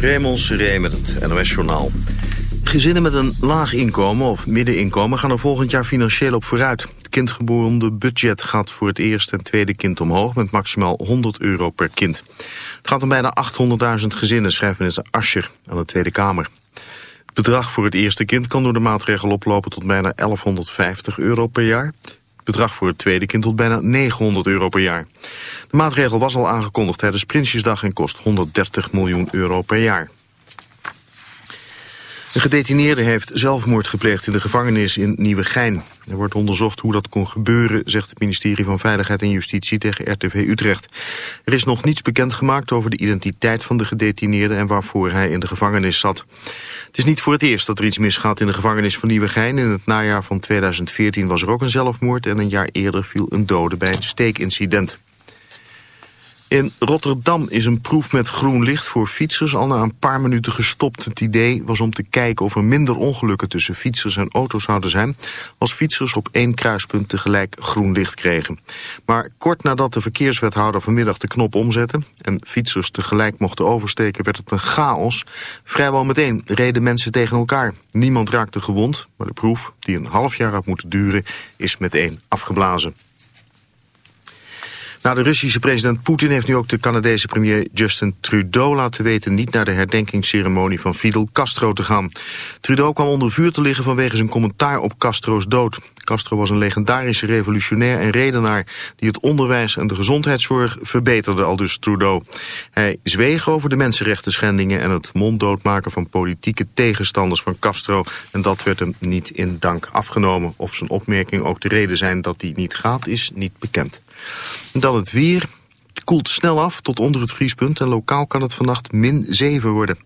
Raymond Seré met het NOS-journaal. Gezinnen met een laag inkomen of middeninkomen gaan er volgend jaar financieel op vooruit. Het kindgeboren budget gaat voor het eerste en tweede kind omhoog met maximaal 100 euro per kind. Het gaat om bijna 800.000 gezinnen, schrijft minister Ascher aan de Tweede Kamer. Het bedrag voor het eerste kind kan door de maatregel oplopen tot bijna 1150 euro per jaar bedrag voor het tweede kind tot bijna 900 euro per jaar. De maatregel was al aangekondigd tijdens Prinsjesdag en kost 130 miljoen euro per jaar. De gedetineerde heeft zelfmoord gepleegd in de gevangenis in Nieuwegein. Er wordt onderzocht hoe dat kon gebeuren, zegt het ministerie van Veiligheid en Justitie tegen RTV Utrecht. Er is nog niets bekendgemaakt over de identiteit van de gedetineerde en waarvoor hij in de gevangenis zat. Het is niet voor het eerst dat er iets misgaat in de gevangenis van Nieuwegein. In het najaar van 2014 was er ook een zelfmoord en een jaar eerder viel een dode bij een steekincident. In Rotterdam is een proef met groen licht voor fietsers al na een paar minuten gestopt. Het idee was om te kijken of er minder ongelukken tussen fietsers en auto's zouden zijn... als fietsers op één kruispunt tegelijk groen licht kregen. Maar kort nadat de verkeerswethouder vanmiddag de knop omzette... en fietsers tegelijk mochten oversteken, werd het een chaos. Vrijwel meteen reden mensen tegen elkaar. Niemand raakte gewond, maar de proef, die een half jaar had moeten duren... is meteen afgeblazen. De Russische president Poetin heeft nu ook de Canadese premier Justin Trudeau laten weten niet naar de herdenkingsceremonie van Fidel Castro te gaan. Trudeau kwam onder vuur te liggen vanwege zijn commentaar op Castro's dood. Castro was een legendarische revolutionair en redenaar die het onderwijs en de gezondheidszorg verbeterde, al dus Trudeau. Hij zweeg over de mensenrechten schendingen en het monddoodmaken van politieke tegenstanders van Castro en dat werd hem niet in dank afgenomen. Of zijn opmerking ook de reden zijn dat hij niet gaat is niet bekend. Dan het weer. Het koelt snel af tot onder het vriespunt en lokaal kan het vannacht min 7 worden.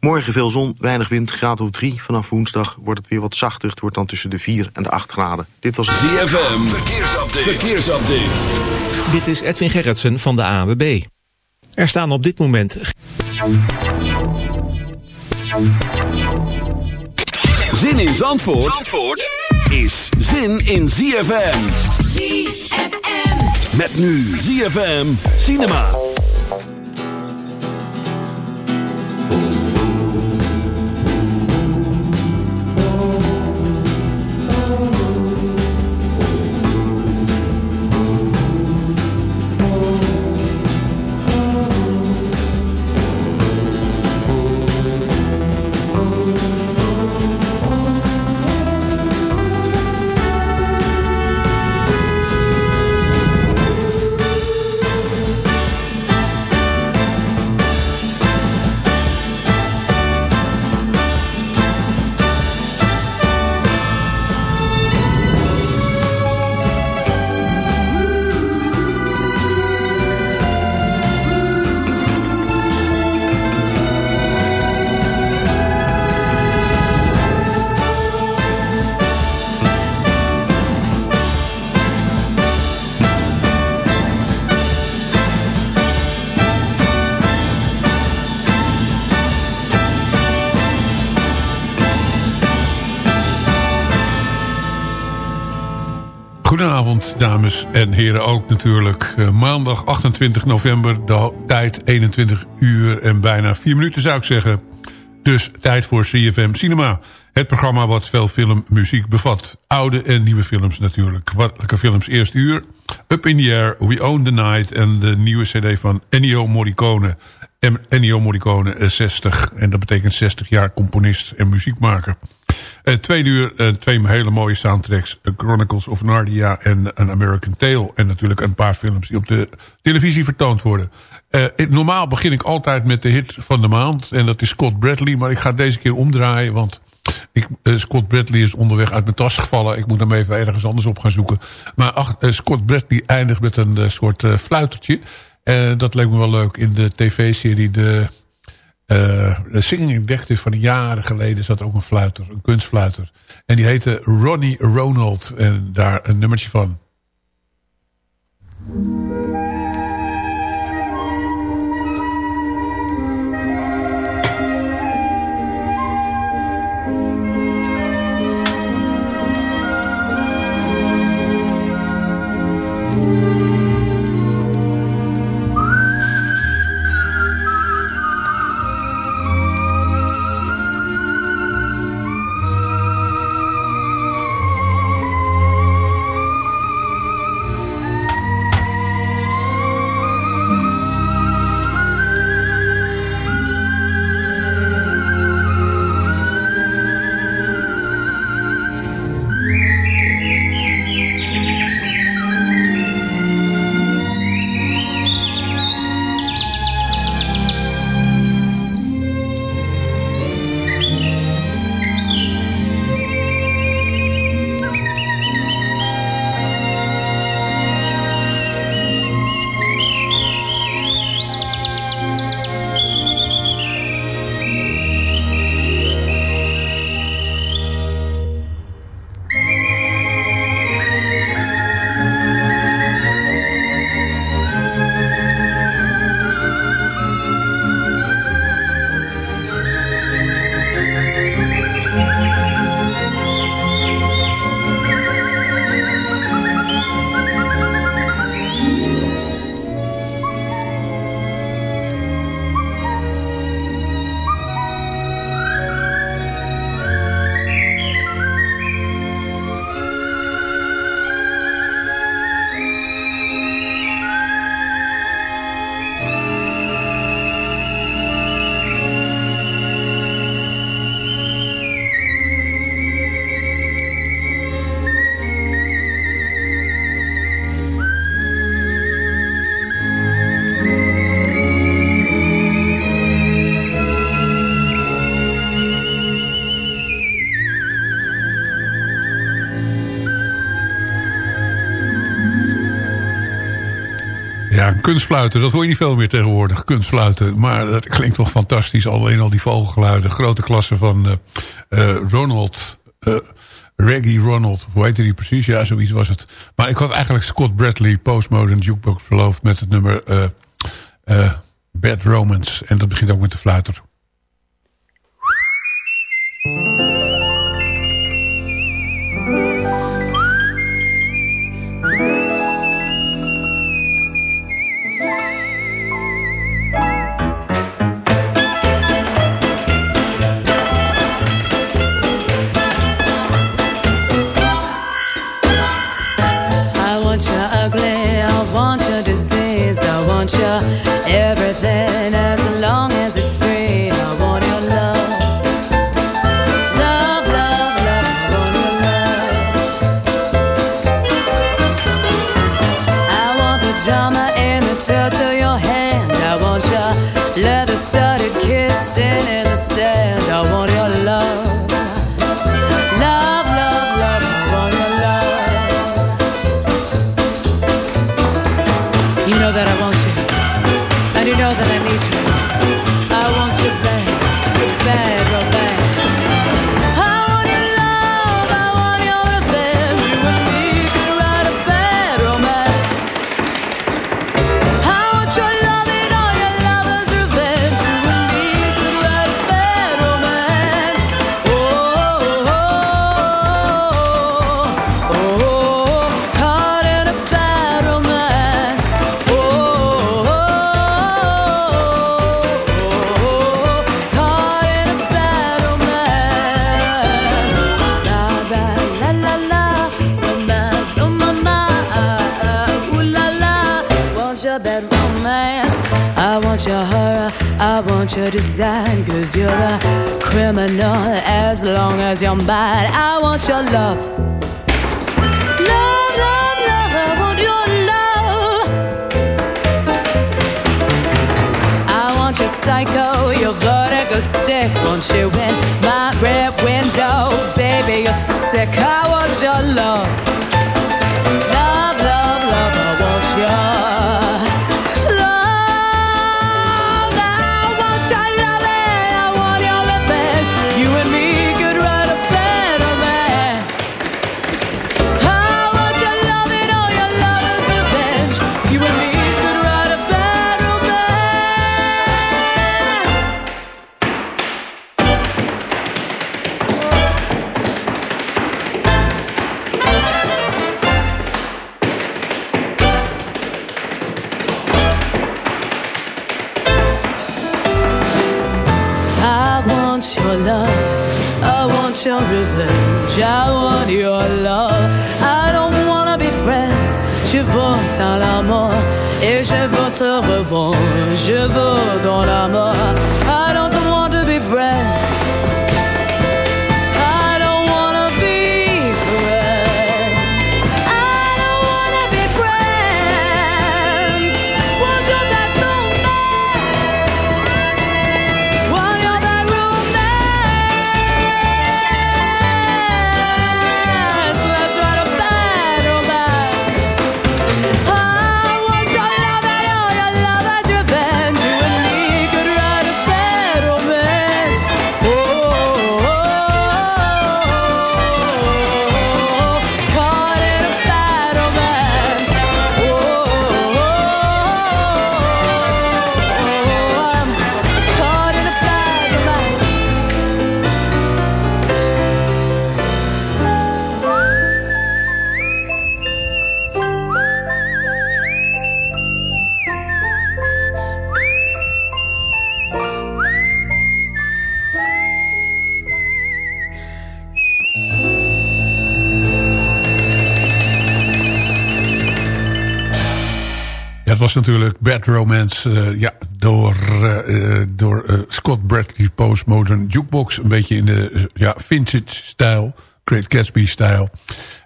Morgen veel zon, weinig wind, graad of 3. Vanaf woensdag wordt het weer wat zachter. Het wordt dan tussen de 4 en de 8 graden. Dit was ZFM, verkeersupdate. verkeersupdate. Dit is Edwin Gerritsen van de AWB. Er staan op dit moment... Zin in Zandvoort, Zandvoort? is zin in ZFM. ZFM. Met nu ZFM Cinema. En heren ook natuurlijk. Uh, maandag 28 november, de tijd 21 uur en bijna 4 minuten zou ik zeggen. Dus tijd voor CFM Cinema. Het programma wat veel filmmuziek bevat. Oude en nieuwe films natuurlijk. Welke films eerst uur? Up in the Air, We Own the Night en de nieuwe cd van Ennio Morricone. Ennio Morricone 60. En dat betekent 60 jaar componist en muziekmaker. Uh, twee uur, uh, twee hele mooie soundtracks. Chronicles of Narnia en An American Tale. En natuurlijk een paar films die op de televisie vertoond worden. normaal begin ik altijd met de hit van de maand. En dat is Scott Bradley. Maar ik ga deze keer omdraaien. Want ik, Scott Bradley is onderweg uit mijn tas gevallen. Ik moet hem even ergens anders op gaan zoeken. Maar ach, Scott Bradley eindigt met een soort fluitertje. Dat leek me wel leuk in de tv-serie De uh, de Singing Detective van jaren geleden zat ook een fluiter, een kunstfluiter. En die heette Ronnie Ronald. En daar een nummertje van. Kunstfluiten, dat hoor je niet veel meer tegenwoordig. Kunstfluiten, maar dat klinkt toch fantastisch. Alleen al die vogelgeluiden. Grote klasse van uh, Ronald... Reggie Ronald, hoe heette die precies? Ja, zoiets was het. Maar ik had eigenlijk Scott Bradley, Postmodern Jukebox beloofd... met het nummer Bad Romance. En dat begint ook met de fluiter. Dans la mort. Was natuurlijk Bad Romance. Uh, ja, door, uh, door uh, Scott Bradley Postmodern Jukebox. Een beetje in de ja, vintage stijl. Great Gatsby stijl.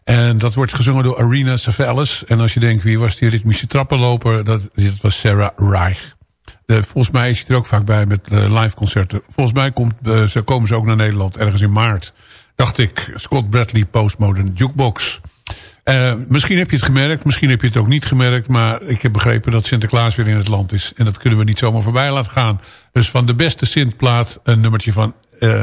En dat wordt gezongen door Arena Savalas. En als je denkt, wie was die ritmische trappenloper? Dat, dat was Sarah Reich. volgens mij is hij er ook vaak bij met live concerten. Volgens mij komt, ze komen ze ook naar Nederland ergens in maart. Dacht ik, Scott Bradley Postmodern Jukebox. Uh, misschien heb je het gemerkt, misschien heb je het ook niet gemerkt... maar ik heb begrepen dat Sinterklaas weer in het land is. En dat kunnen we niet zomaar voorbij laten gaan. Dus van de beste Sintplaat een nummertje van uh,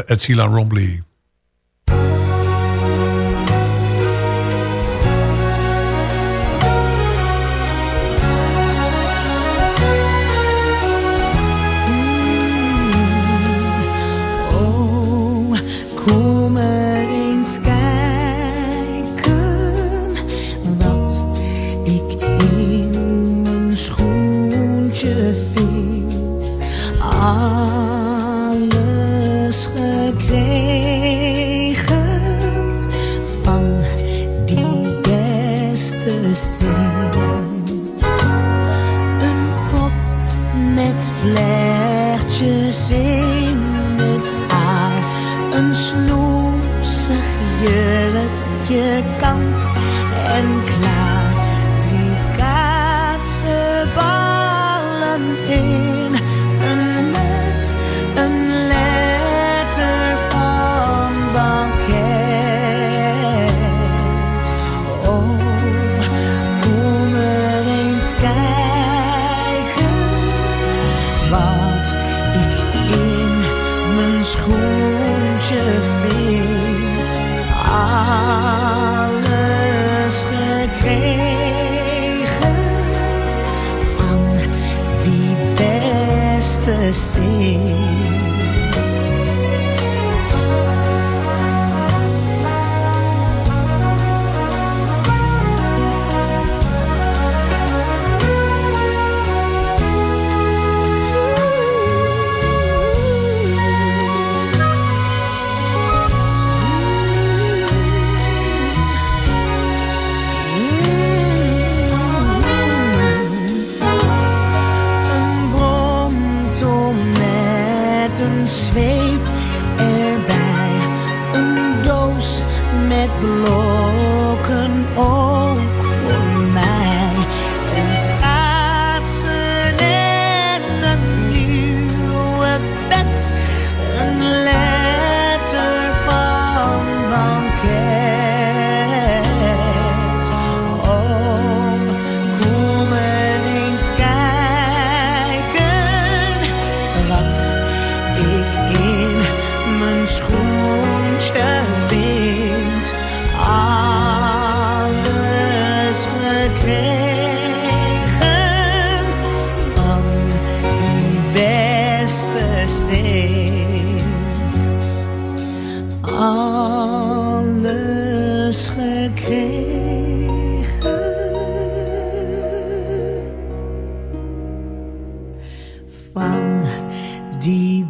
Edzila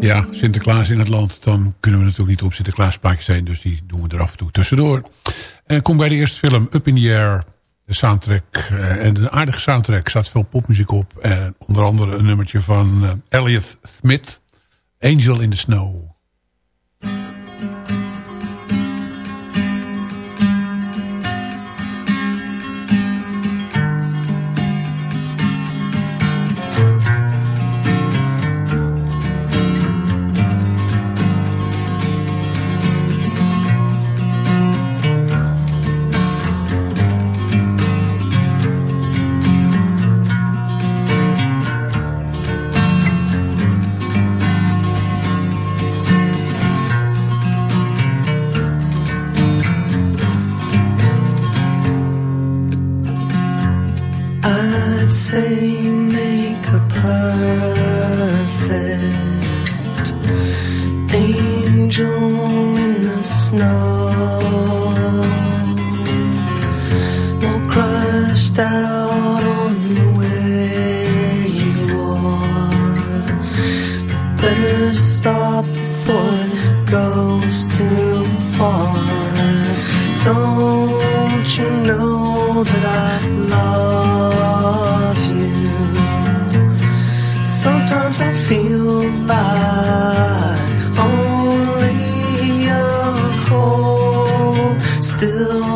Rombley. Sinterklaas in het land... dan kunnen we natuurlijk niet op Sinterklaasplaatje zijn. Dus die doen we er af en toe tussendoor. En kom bij de eerste film Up in the Air. Soundtrack. Uh, en een aardige soundtrack. staat veel popmuziek op. En onder andere een nummertje van uh, Elliot Smith. Angel in the Snow. still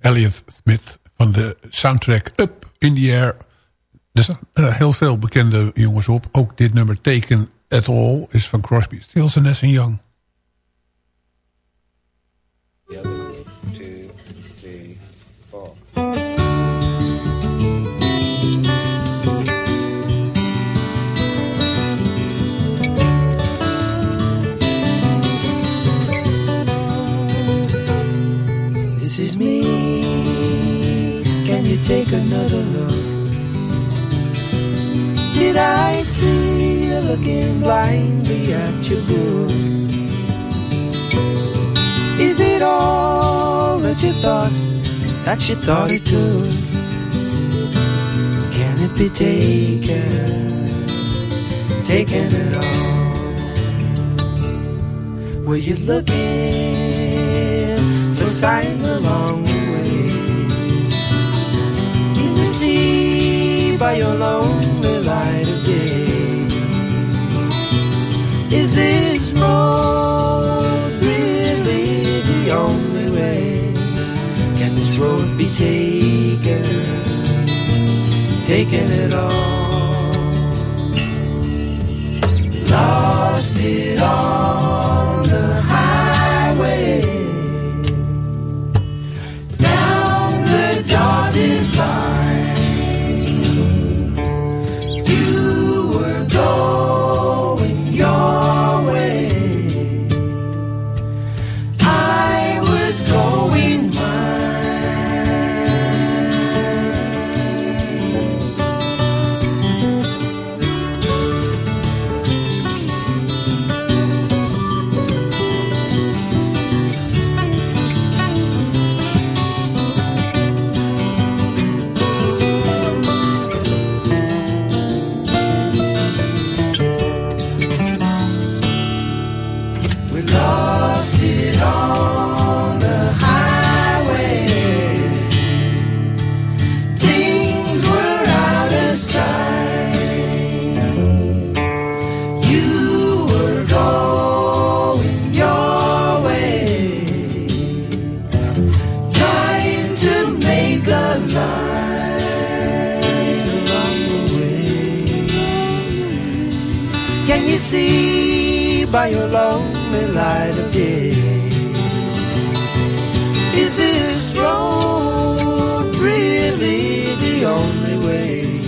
Elliot Smith van de soundtrack Up in the Air. Er staan uh, heel veel bekende jongens op. Ook dit nummer Taken at All is van Crosby, Stills Nash Young. Take another look. Did I see you looking blindly at your book? Is it all that you thought, that you thought it took? Can it be taken, taken at all? Were you looking for signs along by your lonely light of day. Is this road really the only way? Can this road be taken, taken at all? Lost it on the highway. Down the dotted line. By your lonely light. Is this road really the only way?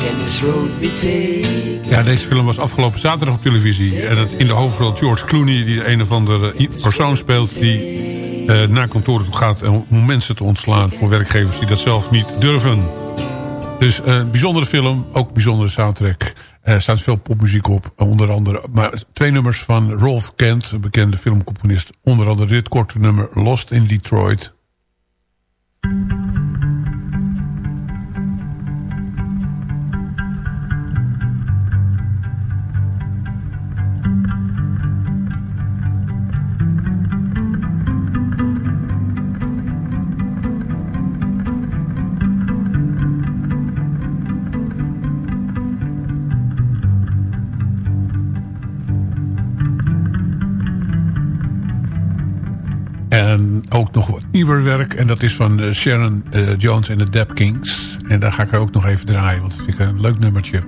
Can this road be taken? Ja, deze film was afgelopen zaterdag op televisie. En het, in de hoofdrol George Clooney, die een of andere persoon speelt... die uh, naar kantoren toe gaat om mensen te ontslaan... voor werkgevers die dat zelf niet durven. Dus een uh, bijzondere film, ook bijzondere soundtrack. Er staat veel popmuziek op, onder andere. Maar twee nummers van Rolf Kent, een bekende filmcomponist. Onder andere dit korte nummer Lost in Detroit. Ook nog wat nieuwer werk. En dat is van eh, Sharon uh, Jones en de Dap Kings. En daar ga ik ook nog even draaien. Want dat vind ik een leuk nummertje.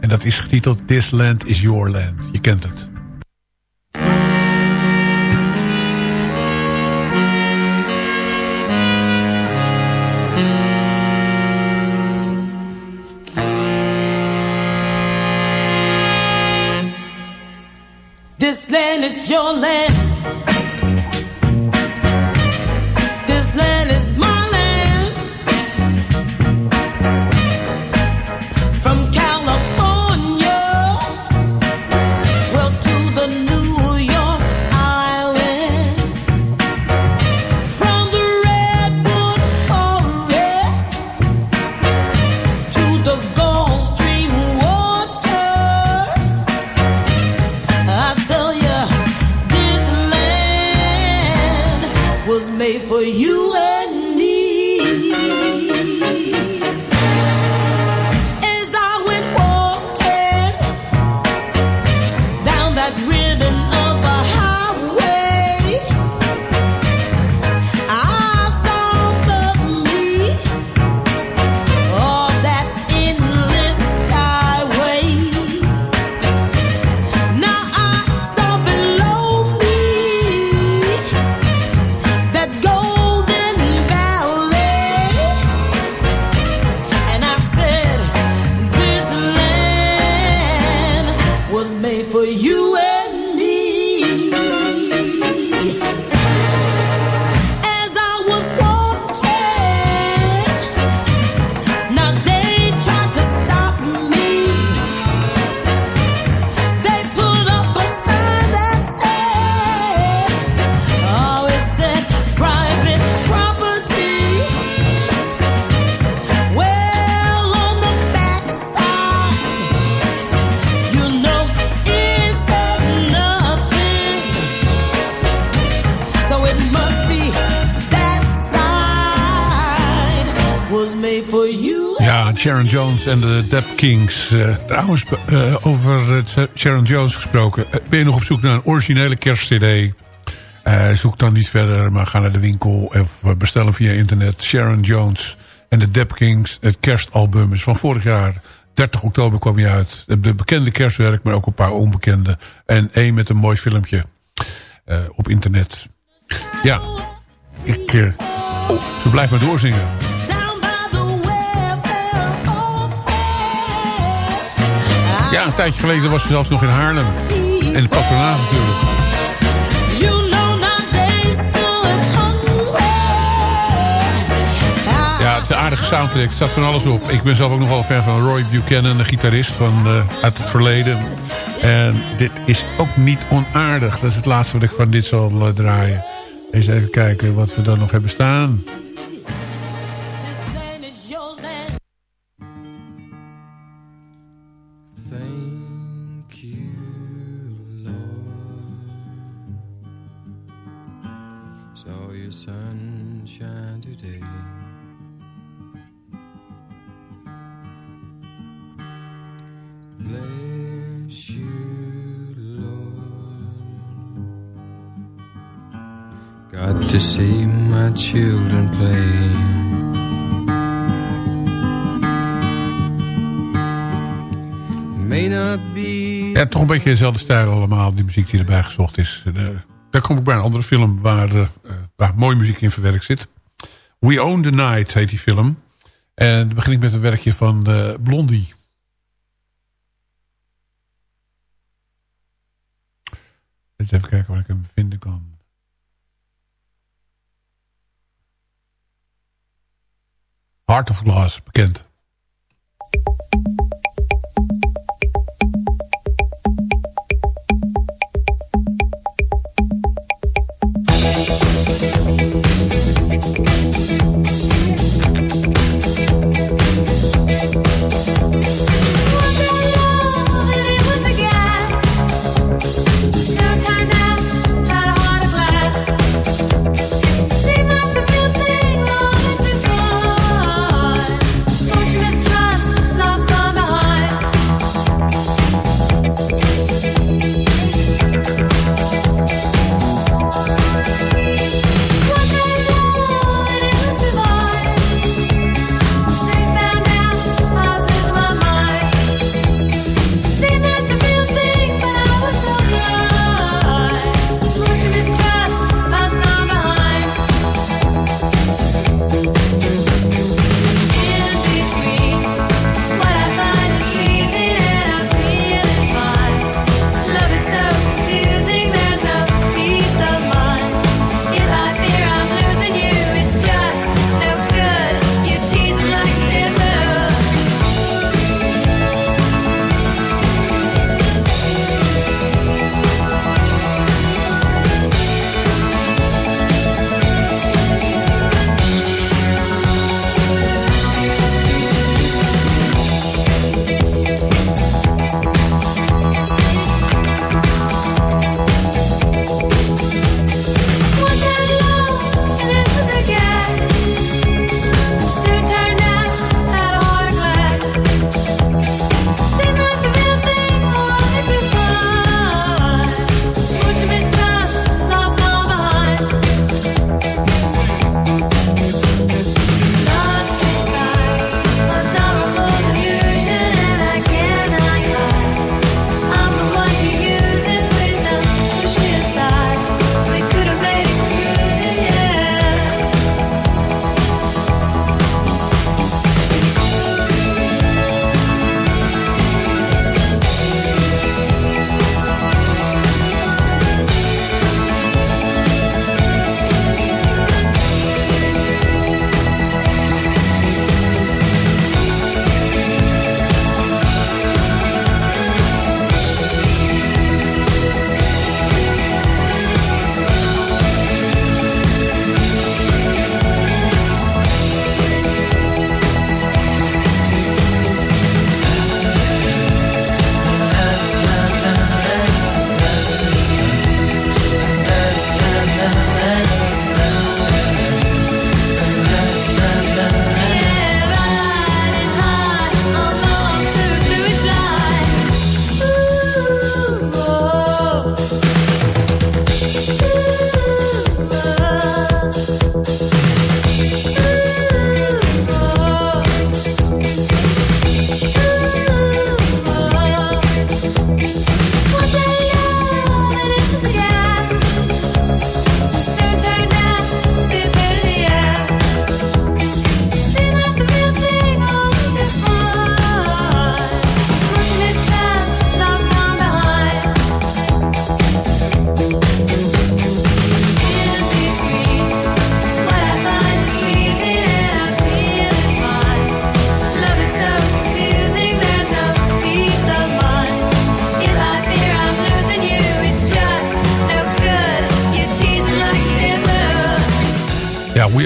En dat is getiteld This Land is Your Land. Je kent het. En de Dap Kings. Uh, trouwens, uh, over Sharon Jones gesproken. Ben je nog op zoek naar een originele kerstcd? zoek dan niet verder, maar ga naar de winkel of bestel hem via internet. Sharon Jones en de Dap Kings. Het kerstalbum is van vorig jaar. 30 oktober kwam hij uit. De bekende kerstwerk, maar ook een paar onbekende. En één met een mooi filmpje op internet. Ja, ik... oh, ze blijft maar doorzingen. Ja, een tijdje geleden was ze zelfs nog in Haarlem. En het patronaat natuurlijk. Ja, het is een aardige soundtrack. Er staat van alles op. Ik ben zelf ook nogal fan van Roy Buchanan, de gitarist van, uh, uit het verleden. En dit is ook niet onaardig. Dat is het laatste wat ik van dit zal uh, draaien. Eens even kijken wat we dan nog hebben staan. To see my children play. May not be... Ja, toch een beetje dezelfde stijl allemaal, die muziek die erbij gezocht is. Uh, daar kom ik bij een andere film waar, uh, mooie muziek in verwerkt zit. We Own the Night heet die film. En dan begin ik met een werkje van uh, Blondie. Eens even kijken waar ik hem vinden kan. Heart of Glass, bekend.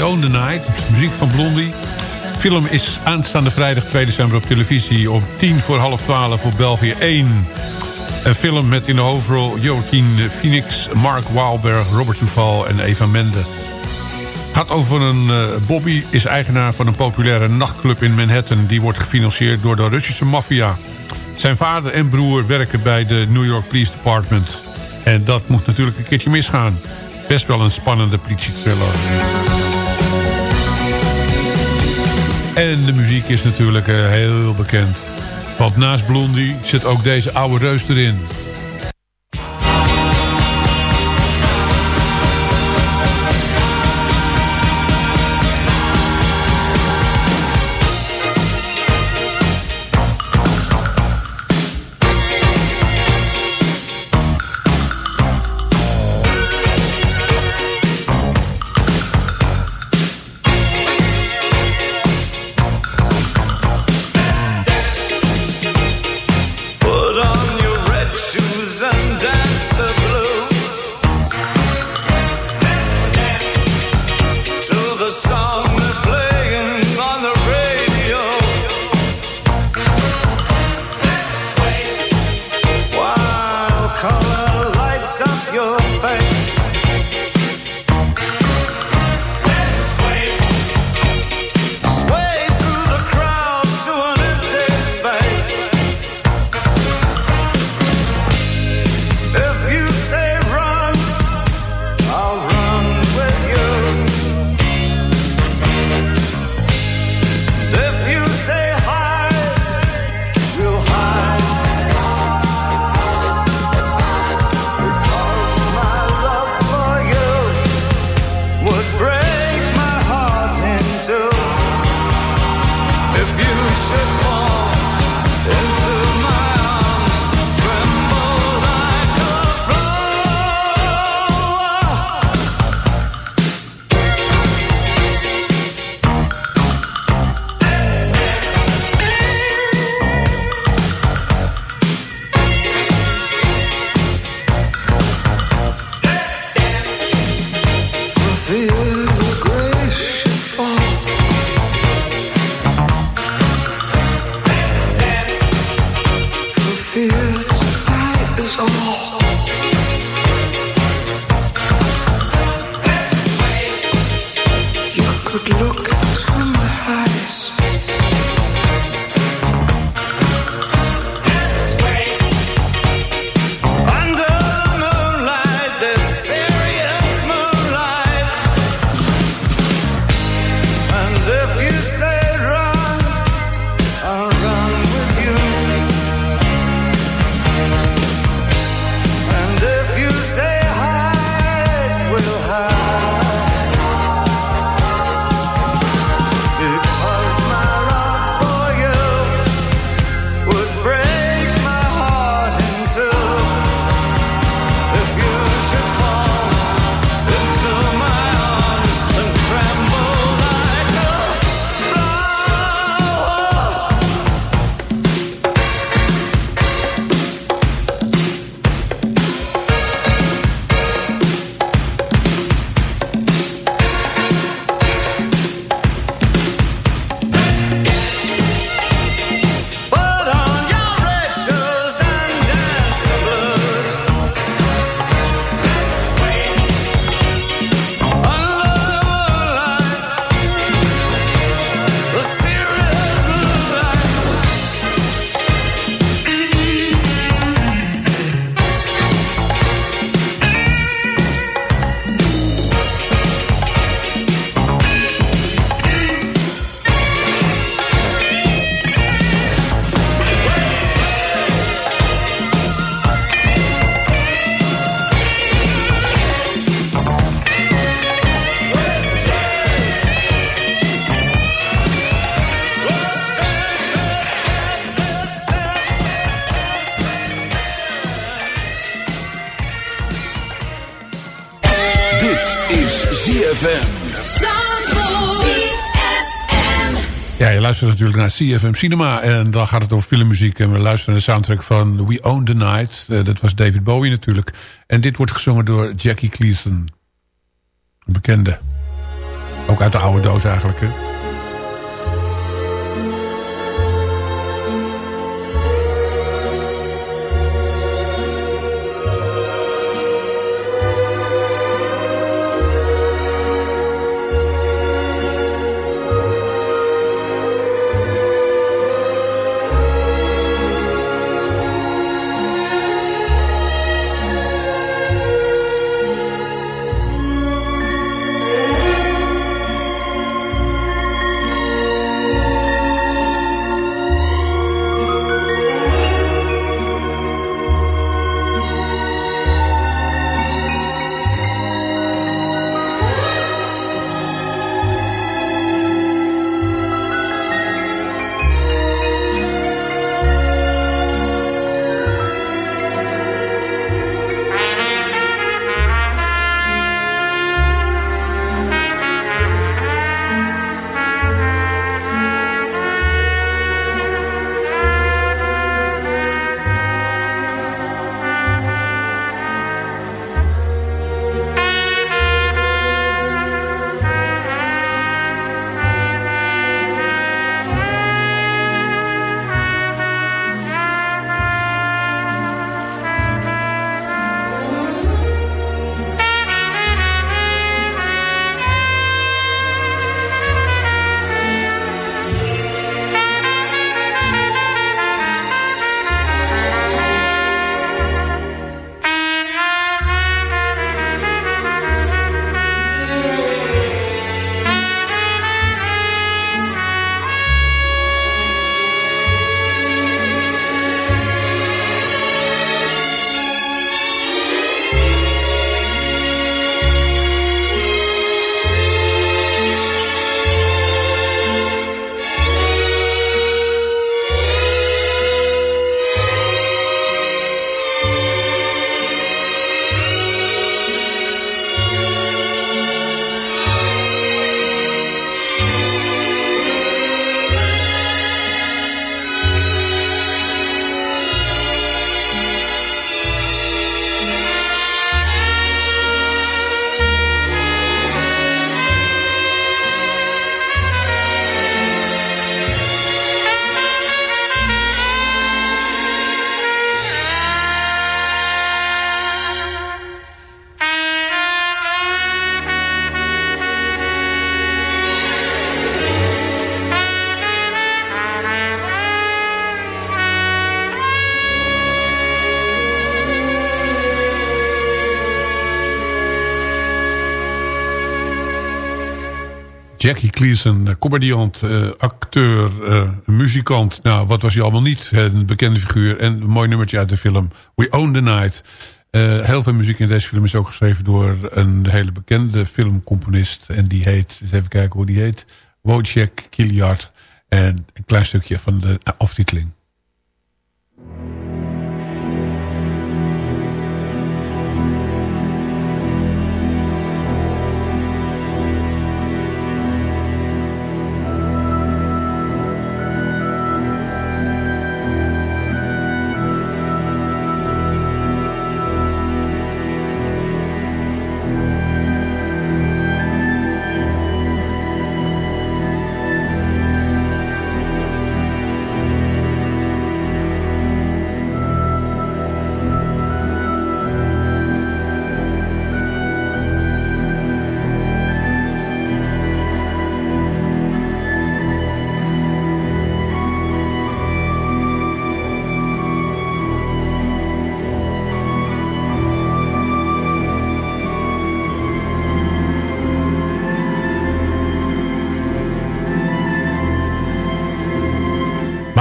Own Night, muziek van Blondie. film is aanstaande vrijdag 2 december op televisie... om 10 voor half 12 op België 1. Een film met in de hoofdrol Joaquin Phoenix, Mark Wahlberg, Robert Duval en Eva Mendes. Gaat over een... Uh, Bobby is eigenaar van een populaire nachtclub in Manhattan. Die wordt gefinancierd door de Russische maffia. Zijn vader en broer werken bij de New York Police Department. En dat moet natuurlijk een keertje misgaan. Best wel een spannende politietriller. En de muziek is natuurlijk uh, heel bekend. Want naast Blondie zit ook deze oude reus erin. Luisteren natuurlijk naar CFM Cinema. En dan gaat het over filmmuziek. En we luisteren naar de soundtrack van We Own the Night. Uh, dat was David Bowie natuurlijk. En dit wordt gezongen door Jackie Gleason. Een bekende. Ook uit de oude doos eigenlijk. Hè? Jackie Cleason, comediant, uh, acteur, uh, muzikant. Nou, wat was hij allemaal niet? Een bekende figuur. En een mooi nummertje uit de film We Own the Night. Heel veel muziek in deze film is ook geschreven door een hele bekende filmcomponist. En die heet, eens even kijken hoe die heet. Wojciech Kiliard. En een klein stukje van de aftiteling.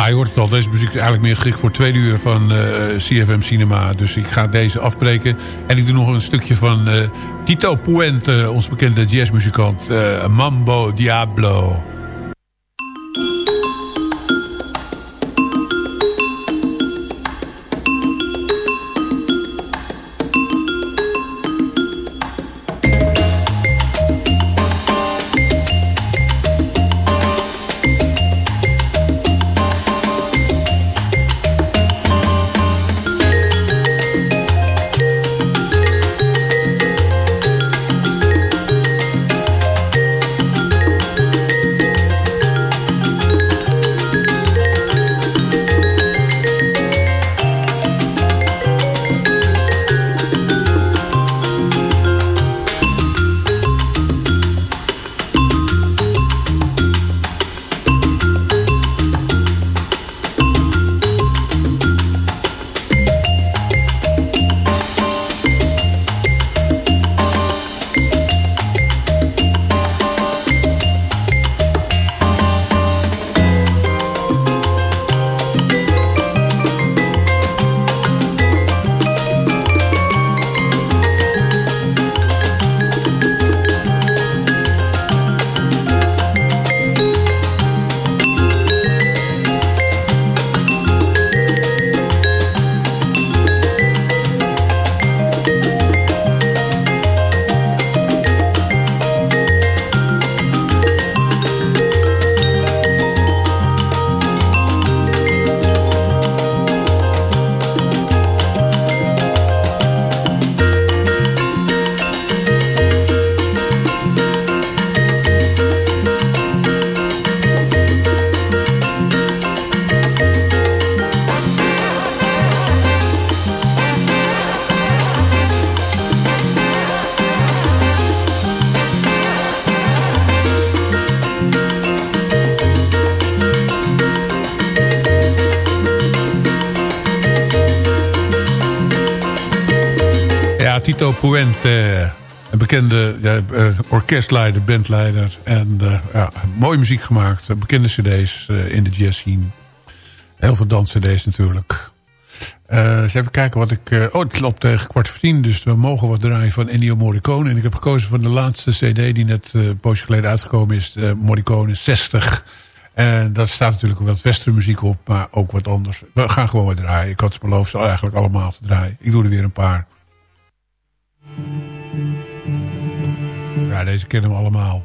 Je hoort het al, deze muziek is eigenlijk meer geschikt voor twee uur van eh, CFM Cinema. Dus ik ga deze afbreken. En ik doe nog een stukje van uh, Tito Puente, ons bekende jazzmuzikant. Mambo Diablo. Bekende ja, eh, orkestleider, bandleider. En uh, ja, mooie muziek gemaakt. Bekende cd's uh, in de jazz scene. Heel veel danscd's natuurlijk. Uh, eens even kijken wat ik... oh, het loopt tegen kwart voor tien. Dus we mogen wat draaien van Ennio Morricone. En ik heb gekozen van de laatste cd die net een poosje geleden uitgekomen is. Morricone 60. En dat staat natuurlijk wat westernmuziek op. Maar ook wat anders. We gaan gewoon wat draaien. Ik had ze beloofd ze eigenlijk allemaal te draaien. Ik doe er weer een paar. Deze kennen we allemaal.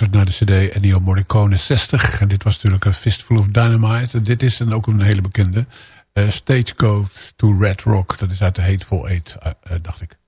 Luistert naar de cd Ennio Morricone 60. En dit was natuurlijk een Fistful of Dynamite. En dit is dan ook een hele bekende. Uh, Stagecoach to Red Rock. Dat is uit de Hateful Eight, uh, uh, dacht ik.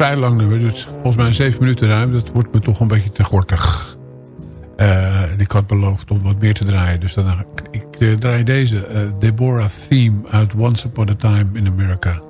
Vrij lang nummer. Dus volgens mij zeven minuten ruim. Dat wordt me toch een beetje te gortig. Uh, ik had beloofd om wat meer te draaien. Dus dan, ik, draai deze. Uh, Deborah Theme uit Once Upon a Time in America.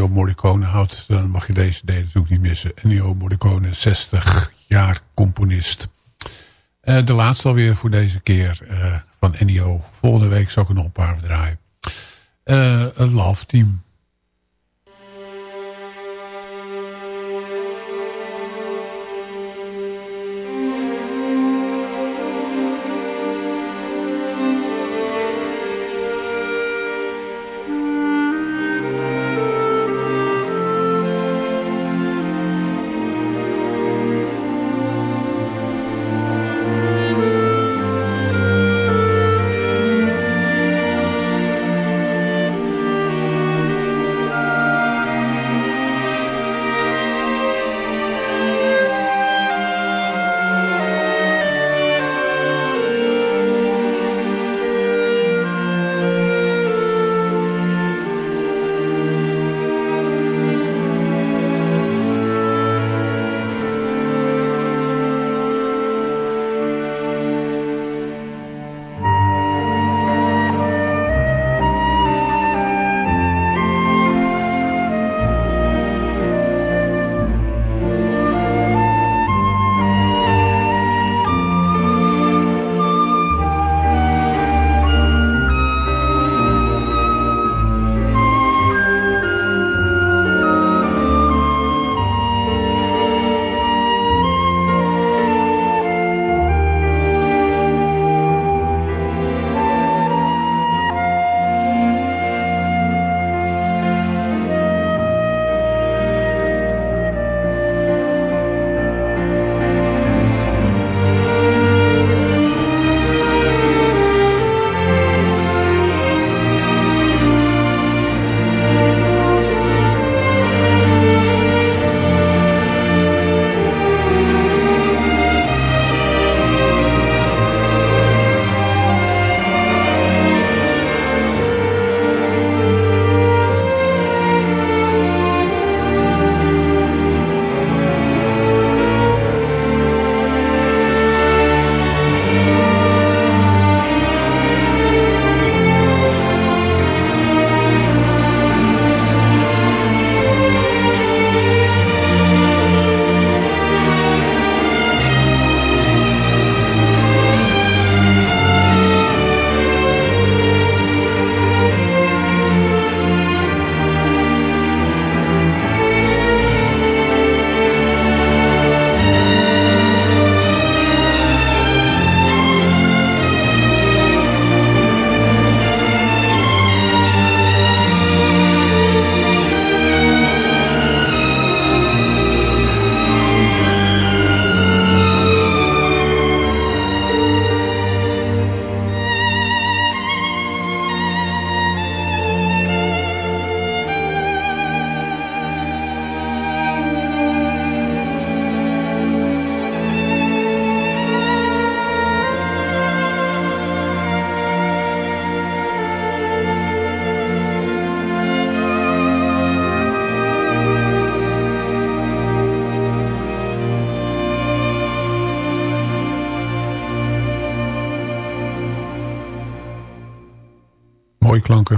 Ennio Morricone houdt, dan mag je deze delen natuurlijk niet missen. Ennio Morricone, 60 jaar componist. Uh, de laatste alweer voor deze keer uh, van Ennio. Volgende week zal ik er nog een paar draaien. een Love Team.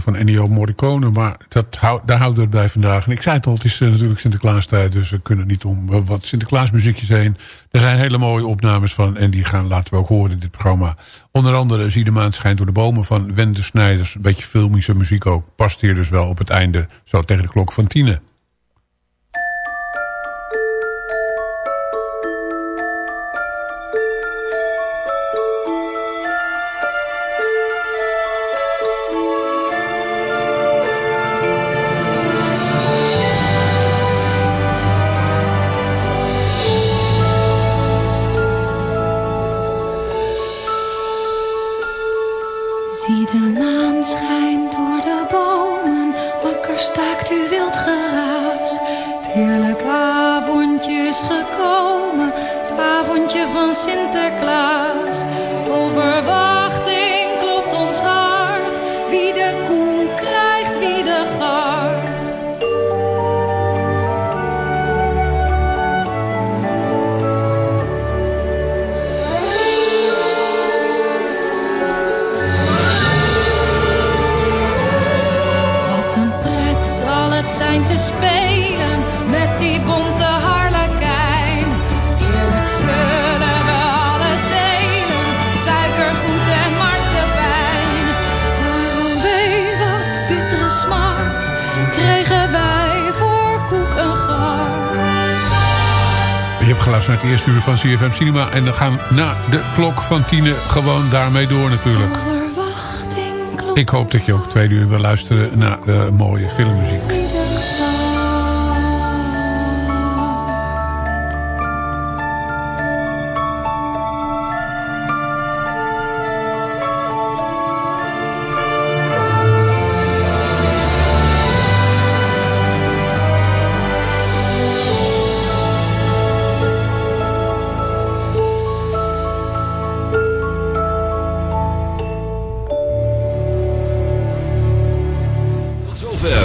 Van Ennio Morricone. Maar dat daar houden we het bij vandaag. En ik zei het al, het is uh, natuurlijk Sinterklaastijd. Dus we kunnen niet om uh, wat Sinterklaasmuziekjes heen. Er zijn hele mooie opnames van. En die gaan laten we ook horen in dit programma. Onder andere Zie de maan schijnt door de bomen van Wende Snijders. Een beetje filmische muziek ook. Past hier dus wel op het einde. Zo tegen de klok van tienen. Zie de maan schijnt door de bomen, wakker staakt u wild geraas. Het heerlijk avondje is gekomen, het avondje van Sint hebt geluisterd naar het eerste uur van CFM Cinema. En dan gaan na de klok van tienen gewoon daarmee door natuurlijk. Ik hoop dat je ook twee uur wil luisteren naar de mooie filmmuziek.